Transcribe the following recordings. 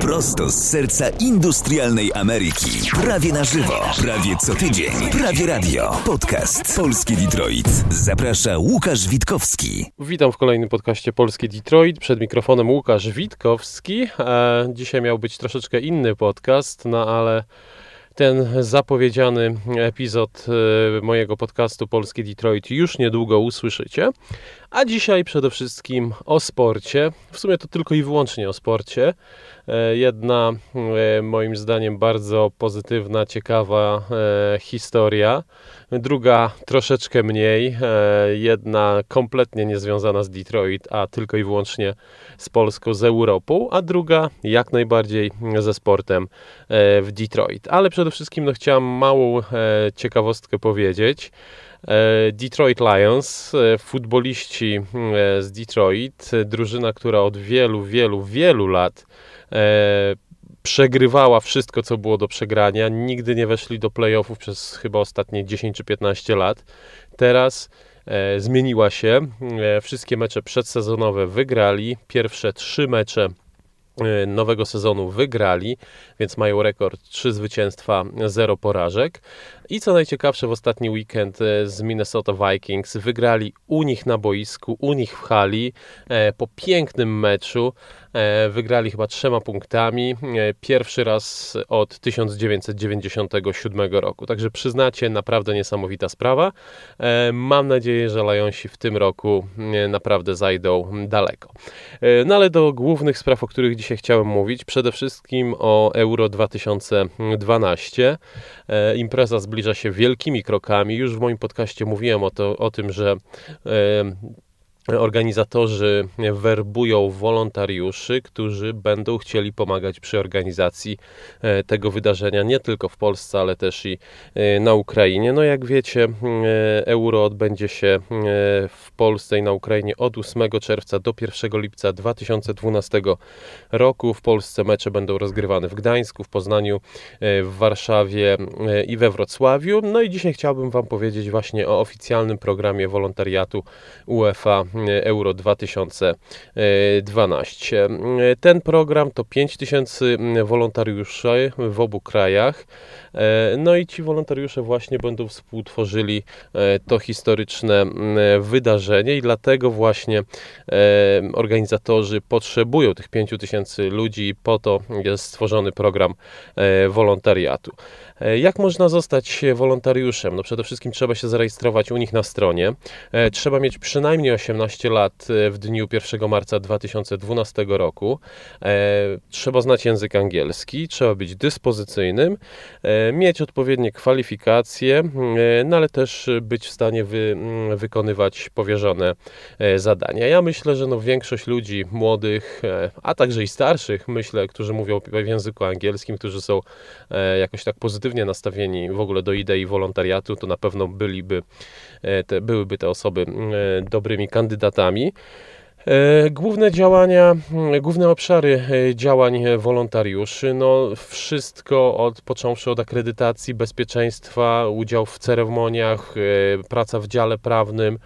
Prosto z serca industrialnej Ameryki. Prawie na żywo, prawie co tydzień, prawie radio. Podcast Polski Detroit. Zaprasza Łukasz Witkowski. Witam w kolejnym podcaście Polski Detroit. Przed mikrofonem Łukasz Witkowski. E, dzisiaj miał być troszeczkę inny podcast, no ale ten zapowiedziany epizod e, mojego podcastu Polski Detroit już niedługo usłyszycie. A dzisiaj przede wszystkim o sporcie. W sumie to tylko i wyłącznie o sporcie. E, jedna e, moim zdaniem bardzo pozytywna, ciekawa historia. Druga troszeczkę mniej. Jedna kompletnie niezwiązana z Detroit, a tylko i wyłącznie z Polską, z Europą. A druga jak najbardziej ze sportem w Detroit. Ale przede wszystkim no, chciałem małą ciekawostkę powiedzieć. Detroit Lions, futboliści z Detroit, drużyna, która od wielu, wielu, wielu lat przegrywała wszystko, co było do przegrania. Nigdy nie weszli do playoffów przez chyba ostatnie 10 czy 15 lat. Teraz e, zmieniła się. E, wszystkie mecze przedsezonowe wygrali. Pierwsze trzy mecze E, nowego sezonu wygrali, więc mają rekord 3 zwycięstwa, 0 porażek. I co najciekawsze, w ostatni weekend e, z Minnesota Vikings wygrali u nich na boisku, u nich w hali, e, po pięknym meczu. Wygrali chyba trzema punktami. Pierwszy raz od 1997 roku. Także przyznacie, naprawdę niesamowita sprawa. Mam nadzieję, że Lionsi w tym roku naprawdę zajdą daleko. No ale do głównych spraw, o których dzisiaj chciałem mówić. Przede wszystkim o Euro 2012. E, impreza zbliża się wielkimi krokami. Już w moim podcaście mówiłem o, to, o tym, że organizatorzy werbują wolontariuszy, którzy będą chcieli pomagać przy organizacji e, tego wydarzenia nie tylko w Polsce, ale też i e, na Ukrainie. No jak wiecie, e, euro odbędzie się w Polsce i na Ukrainie od 8 czerwca do 1 lipca 2012 roku. W Polsce mecze będą rozgrywane w Gdańsku, w Poznaniu, w Warszawie i we Wrocławiu. No i dzisiaj chciałbym Wam powiedzieć właśnie o oficjalnym programie wolontariatu UEFA Euro 2012. Ten program to 5000 wolontariuszy w obu krajach. No i ci wolontariusze właśnie będą współtworzyli to historyczne wydarzenie i dlatego właśnie organizatorzy potrzebują tych 5000 ludzi po to jest stworzony program wolontariatu. E, jak można zostać wolontariuszem? No przede wszystkim trzeba się zarejestrować u nich na stronie. E, trzeba mieć przynajmniej 18 lat e, w dniu 1 marca 2012 roku. Trzeba znać język angielski, trzeba być dyspozycyjnym, mieć odpowiednie kwalifikacje, no ale też być w stanie wy, wykonywać powierzone zadania. Ja myślę, że no większość ludzi młodych, a także i starszych, myślę, którzy mówią w języku angielskim, którzy są jakoś tak pozytywnie nastawieni w ogóle do idei wolontariatu, to na pewno byliby, e, te, byłyby te osoby e, dobrymi kandydatami. E, główne działania, mm, główne obszary e, działań wolontariuszy, no wszystko od, począwszy od akredytacji, bezpieczeństwa, udział w ceremoniach, e, praca w dziale prawnym,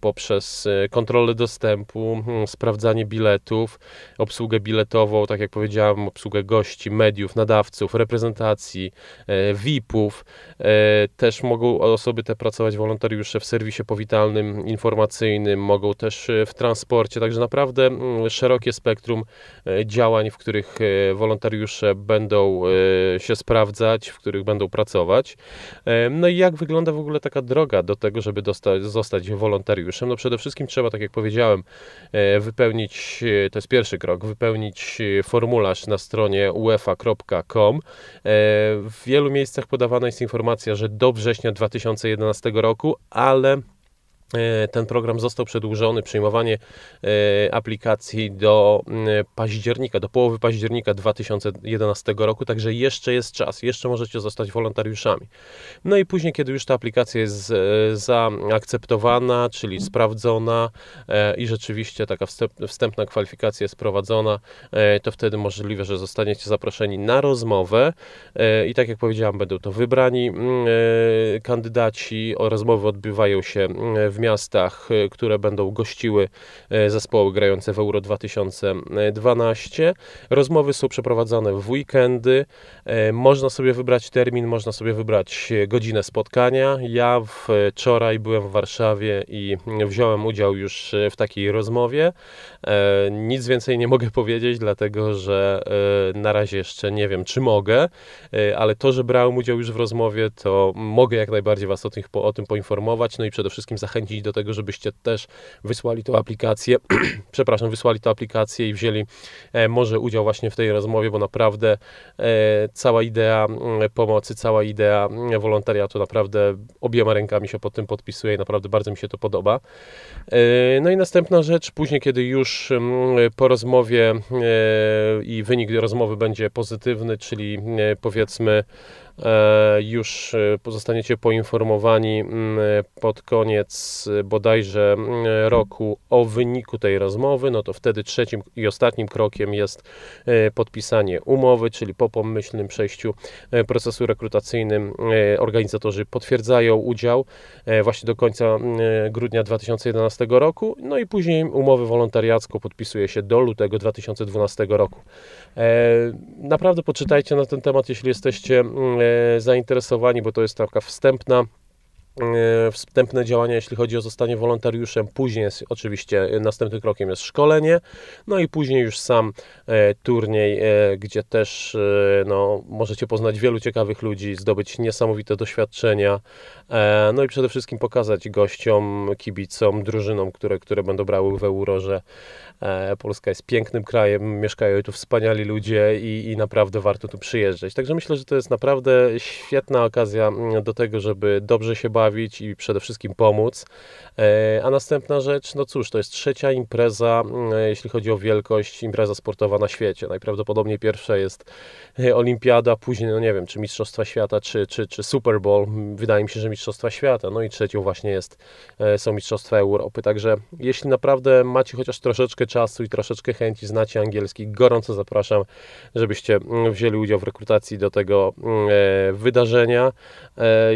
poprzez kontrolę dostępu, mm, sprawdzanie biletów, obsługę biletową, tak jak powiedziałem, obsługę gości, mediów, nadawców, reprezentacji, VIP-ów. Też mogą osoby te pracować wolontariusze w serwisie powitalnym, informacyjnym, mogą też w transporcie, sporcie, także naprawdę mm, szerokie spektrum e, działań, w których e, wolontariusze będą e, się sprawdzać, w których będą pracować. No i jak wygląda w ogóle taka droga do tego, żeby dostać, zostać wolontariuszem? No przede wszystkim trzeba, tak jak powiedziałem, wypełnić, to jest pierwszy krok, wypełnić formularz na stronie uefa.com. W wielu miejscach podawana jest informacja, że do września 2011 roku, ale ten program został przedłużony, przyjmowanie e, aplikacji do października, do połowy października 2011 roku, także jeszcze jest czas, jeszcze możecie zostać wolontariuszami. No i później, kiedy już ta aplikacja jest e, zaakceptowana, czyli sprawdzona i rzeczywiście taka wstępna kwalifikacja jest prowadzona, to wtedy możliwe, że zostaniecie zaproszeni na rozmowę. I tak jak powiedziałam, będą to wybrani kandydaci, o rozmowy odbywają się w miastach, które będą gościły zespoły grające w Euro 2012. Rozmowy są przeprowadzane w weekendy. Można sobie wybrać termin, można sobie wybrać godzinę spotkania. Ja wczoraj byłem w Warszawie i wziąłem udział już w takiej rozmowie. Nic więcej nie mogę powiedzieć, dlatego że na razie jeszcze nie wiem, czy mogę, ale to, że brałem udział już w rozmowie, to mogę jak najbardziej Was o tym, o tym poinformować, no i przede wszystkim zachęcić do tego, żebyście też wysłali tą aplikację, przepraszam, wysłali tę aplikację i wzięli e, może udział właśnie w tej rozmowie, bo naprawdę e, cała idea pomocy, cała idea wolontariatu naprawdę obiema rękami się pod tym podpisuje i naprawdę bardzo mi się to podoba. E, no i następna rzecz, później kiedy już po rozmowie i wynik rozmowy będzie pozytywny, czyli powiedzmy już e, pozostaniecie poinformowani mm, pod koniec e, bodajże mm, roku o wyniku tej rozmowy, no to wtedy trzecim i ostatnim krokiem jest podpisanie umowy, czyli po pomyślnym przejściu procesu rekrutacyjnym organizatorzy potwierdzają udział właśnie do końca mm, grudnia 2011 roku, no i później umowę wolontariacką podpisuje się do lutego 2012 roku. Naprawdę poczytajcie na ten temat, jeśli jesteście zainteresowani, bo to jest taka wstępna wstępne działania, jeśli chodzi o zostanie wolontariuszem. Później jest oczywiście następnym krokiem jest szkolenie, no i później już sam e, turniej, e, gdzie też no, możecie poznać wielu ciekawych ludzi, zdobyć niesamowite doświadczenia, no i przede wszystkim pokazać gościom, kibicom, drużynom, które, które będą brały w euro, że Polska jest pięknym krajem, mieszkają tu wspaniali ludzie i, i naprawdę warto tu przyjeżdżać. Także myślę, że to jest naprawdę świetna okazja mm, do tego, żeby dobrze się bawić, pobawić i przede wszystkim pomóc. E, a następna rzecz, no cóż, to jest trzecia impreza, mm, jeśli chodzi o wielkość, impreza sportowa na świecie. Najprawdopodobniej pierwsza jest e, Olimpiada, później, no nie wiem, czy Mistrzostwa Świata, czy, czy, czy Super Bowl. Wydaje mi się, że Mistrzostwa Świata. No i trzecią właśnie jest, e, są Mistrzostwa Europy. Także jeśli naprawdę macie chociaż troszeczkę czasu i troszeczkę chęci, znacie angielski, gorąco zapraszam, żebyście mm, wzięli udział w rekrutacji do tego mm, wydarzenia.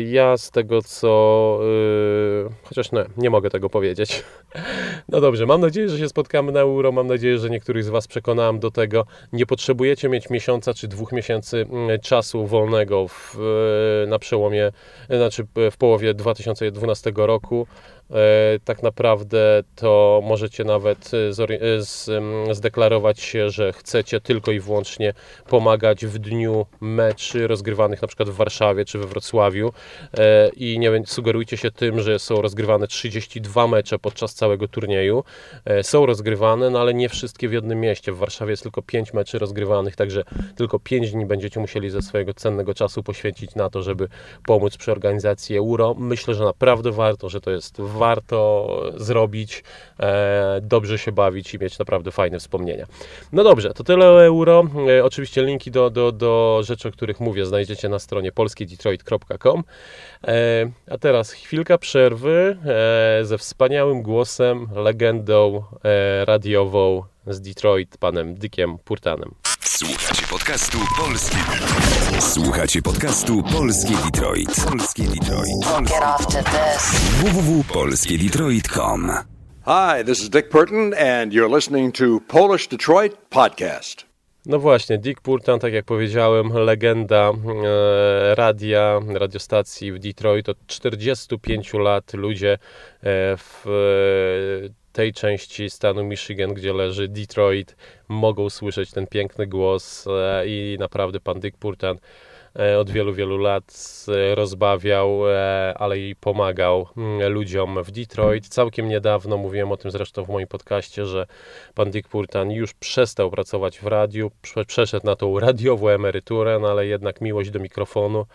Ja z tego, co yy, chociaż nie, nie mogę tego powiedzieć. No dobrze, mam nadzieję, że się spotkamy na euro. Mam nadzieję, że niektórych z Was przekonałem do tego. Nie potrzebujecie mieć miesiąca czy dwóch miesięcy mm, czasu wolnego w, na przełomie, znaczy w połowie 2012 roku. E, tak naprawdę to możecie nawet e, e, zdeklarować się, że chcecie tylko i wyłącznie pomagać w dniu meczy rozgrywanych na przykład w Warszawie czy we Wrocławiu i nie sugerujcie się tym, że są rozgrywane 32 mecze podczas całego turnieju. Są rozgrywane, no ale nie wszystkie w jednym mieście. W Warszawie jest tylko 5 meczy rozgrywanych, także tylko 5 dni będziecie musieli ze swojego cennego czasu poświęcić na to, żeby pomóc przy organizacji Euro. Myślę, że naprawdę warto, że to jest warto zrobić, e, dobrze się bawić i mieć naprawdę fajne wspomnienia. No dobrze, to tyle o euro. E, oczywiście linki do, do, do rzeczy, o których mówię, znajdziecie na stronie polskiedetroit.com. E, a teraz chwilka przerwy ze wspaniałym głosem, legendą radiową z Detroit, panem Dickiem Purtanem. Słuchacie podcastu Polski Detroit. Słuchacie podcastu Polskie Detroit. Polskie Detroit. www.polskiedetroit.com Hi, this is Dick Purton and you're listening to Polish Detroit Podcast. No właśnie, Dick Purtan, tak jak powiedziałem, legenda e, radia, radiostacji w Detroit. Od 45 lat ludzie e, w e, tej części stanu Michigan, gdzie leży Detroit, mogą słyszeć ten piękny głos e, i naprawdę pan Dick Purtan e, od wielu, wielu lat e, rozbawiał, ale i pomagał mm, ludziom w Detroit. Całkiem niedawno, mówiłem o tym zresztą w moim podcaście, że pan Dick Purtan już przestał pracować w radiu, przeszedł na tą radiową emeryturę, no ale jednak miłość do mikrofonu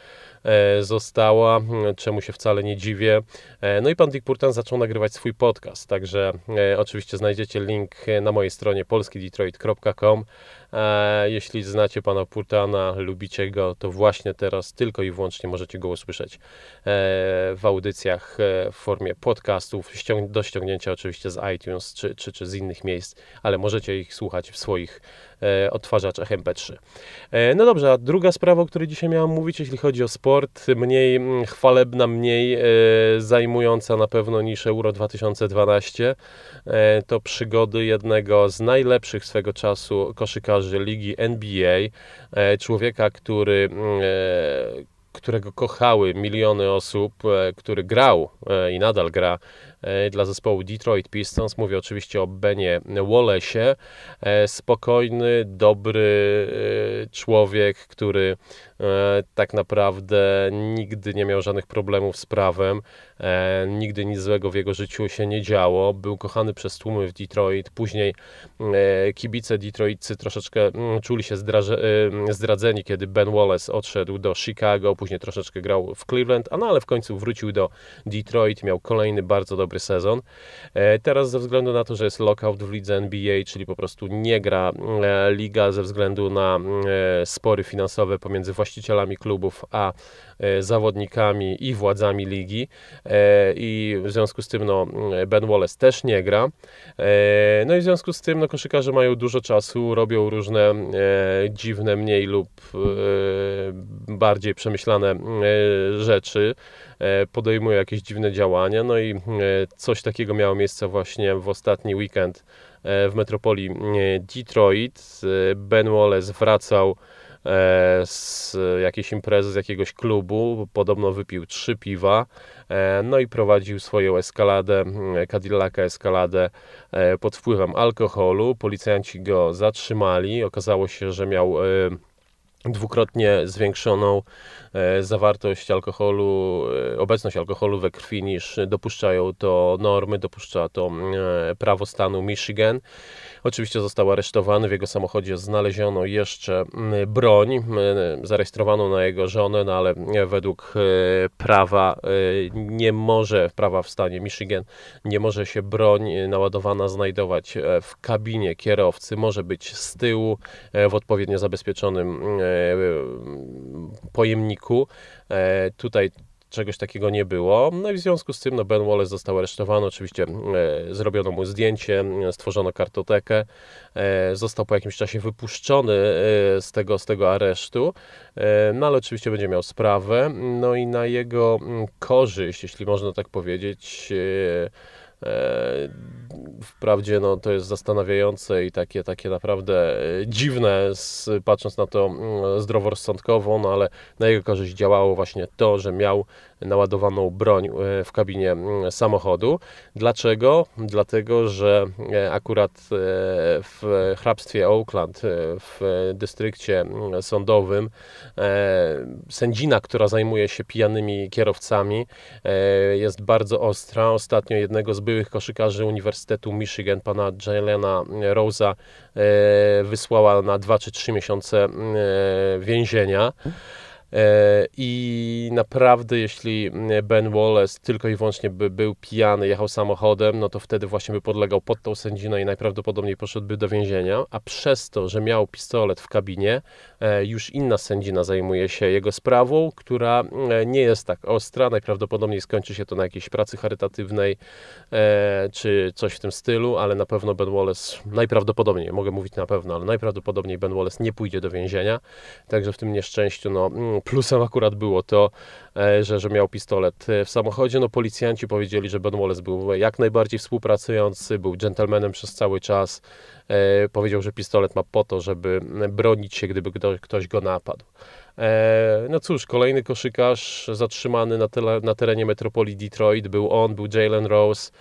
została, czemu się wcale nie dziwię. E, no i pan Dick Purtan zaczął nagrywać swój podcast, także e, oczywiście znajdziecie link na mojej stronie polskidetroit.com E, jeśli znacie pana Purtana, lubicie go, to właśnie teraz tylko i wyłącznie możecie go usłyszeć e, w audycjach e, w formie podcastów, do ściągnięcia oczywiście z iTunes czy, czy, czy z innych miejsc, ale możecie ich słuchać w swoich odtwarzaczach MP3. No dobrze, a druga sprawa, o której dzisiaj miałem mówić, jeśli chodzi o sport, mniej mm, chwalebna, mniej zajmująca na pewno niż Euro 2012, to przygody jednego z najlepszych swego czasu koszykarzy ligi NBA, człowieka, który mm, którego kochały miliony osób, e, który grał e, i nadal gra e, dla zespołu Detroit Pistons. Mówię oczywiście o Benie Wallace'ie. Spokojny, dobry człowiek, który tak naprawdę nigdy nie miał żadnych problemów z prawem. Nigdy nic złego w jego życiu się nie działo. Był kochany przez tłumy w Detroit. Później kibice Detroitcy troszeczkę mm, czuli się zdradzeni, kiedy Ben Wallace odszedł do Chicago później troszeczkę grał w Cleveland, a no ale w końcu wrócił do Detroit, miał kolejny bardzo dobry sezon. E, teraz ze względu na to, że jest lockout w lidze NBA, czyli po prostu nie gra e, liga ze względu na e, spory finansowe pomiędzy właścicielami klubów a zawodnikami i władzami ligi i w związku z tym no, Ben Wallace też nie gra. No i w związku z tym no, koszykarze mają dużo czasu, robią różne dziwne, mniej lub bardziej przemyślane rzeczy, podejmuje jakieś dziwne działania. No i coś takiego miało miejsce właśnie w ostatni weekend w metropolii Detroit. Ben Wallace wracał z jakiejś imprezy, z jakiegoś klubu, podobno wypił trzy piwa, no i prowadził swoją eskaladę, Cadillaca eskaladę pod wpływem alkoholu. Policjanci go zatrzymali, okazało się, że miał dwukrotnie zwiększoną e, zawartość alkoholu, e, obecność alkoholu we krwi niż dopuszczają to normy, dopuszcza to e, prawo stanu Michigan. Oczywiście został aresztowany, w jego samochodzie znaleziono jeszcze broń zarejestrowaną na jego żonę, no ale według prawa nie może, prawa w stanie Michigan, nie może się broń naładowana znajdować w kabinie kierowcy, może być z tyłu w odpowiednio zabezpieczonym pojemniku. E, tutaj czegoś takiego nie było. No i w związku z tym no Ben Wallace został aresztowany. Oczywiście e, zrobiono mu zdjęcie, stworzono kartotekę. E, został po jakimś czasie wypuszczony e, z, tego, z tego aresztu. E, no ale oczywiście będzie miał sprawę. No i na jego mm, korzyść, jeśli można tak powiedzieć, e, E, wprawdzie no, to jest zastanawiające i takie, takie naprawdę e, dziwne, patrząc na to mm, zdroworozsądkowo, no ale na jego korzyść działało właśnie to, że miał naładowaną broń e, w kabinie mm, samochodu. Dlaczego? Dlatego, że akurat w hrabstwie Oakland, w dystrykcie mm, sądowym, sędzina, która zajmuje się pijanymi kierowcami, jest bardzo ostra. Ostatnio jednego z byłych koszykarzy Uniwersytetu Michigan, pana Jalena Rosa, e, wysłała na 2 czy 3 miesiące e, więzienia. E, I naprawdę, jeśli Ben Wallace tylko i wyłącznie by był pijany, jechał samochodem, no to wtedy właśnie by podlegał pod tą sędzinę i najprawdopodobniej poszedłby do więzienia. A przez to, że miał pistolet w kabinie, e, już inna sędzina zajmuje się jego sprawą, która e, nie jest tak ostra. Najprawdopodobniej skończy się to na jakiejś pracy charytatywnej czy coś w tym stylu, ale na pewno Ben Wallace, najprawdopodobniej, mogę mówić na pewno, ale najprawdopodobniej Ben Wallace nie pójdzie do więzienia. Także w tym nieszczęściu, no Plusem akurat było to, e, że, że miał pistolet e, w samochodzie. No policjanci powiedzieli, że Ben Wallace był jak najbardziej współpracujący, był gentlemanem przez cały czas. E, powiedział, że pistolet ma po to, żeby bronić się, gdyby ktoś go napadł. No cóż, kolejny koszykarz zatrzymany na, tele, na terenie metropolii Detroit był on, był Jalen Rose,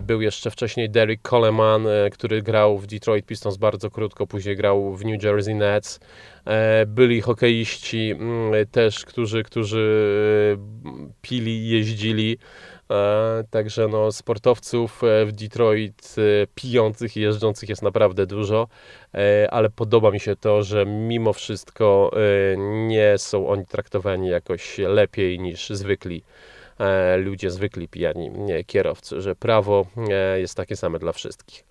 był jeszcze wcześniej Derek Coleman, który grał w Detroit Pistons bardzo krótko, później grał w New Jersey Nets. E, byli hokeiści mm, też, którzy, którzy e, pili, jeździli. E, także no, sportowców w Detroit pijących i jeżdżących jest naprawdę dużo, ale podoba mi się to, że mimo wszystko nie są oni traktowani jakoś lepiej niż zwykli ludzie, zwykli pijani kierowcy, że prawo jest takie same dla wszystkich.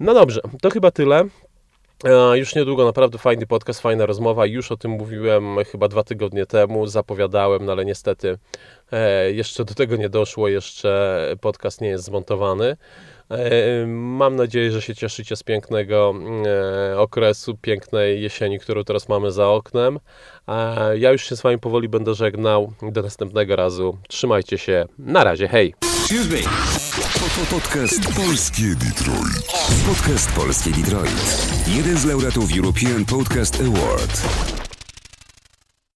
No dobrze, to chyba tyle. E, Już niedługo, naprawdę fajny podcast, fajna rozmowa. Już o tym mówiłem chyba dwa tygodnie temu, zapowiadałem, no ale niestety e, jeszcze do tego nie doszło, jeszcze podcast nie jest zmontowany. E, Mam nadzieję, że się cieszycie z pięknego okresu, pięknej jesieni, którą teraz mamy za oknem. Ja już się z Wami powoli będę żegnał. Do następnego razu. Trzymajcie się. Na razie. Hej! Excuse me. Podcast Polskie Detroit. Podcast Polskie Detroit. Jeden z laureatów European Podcast Award.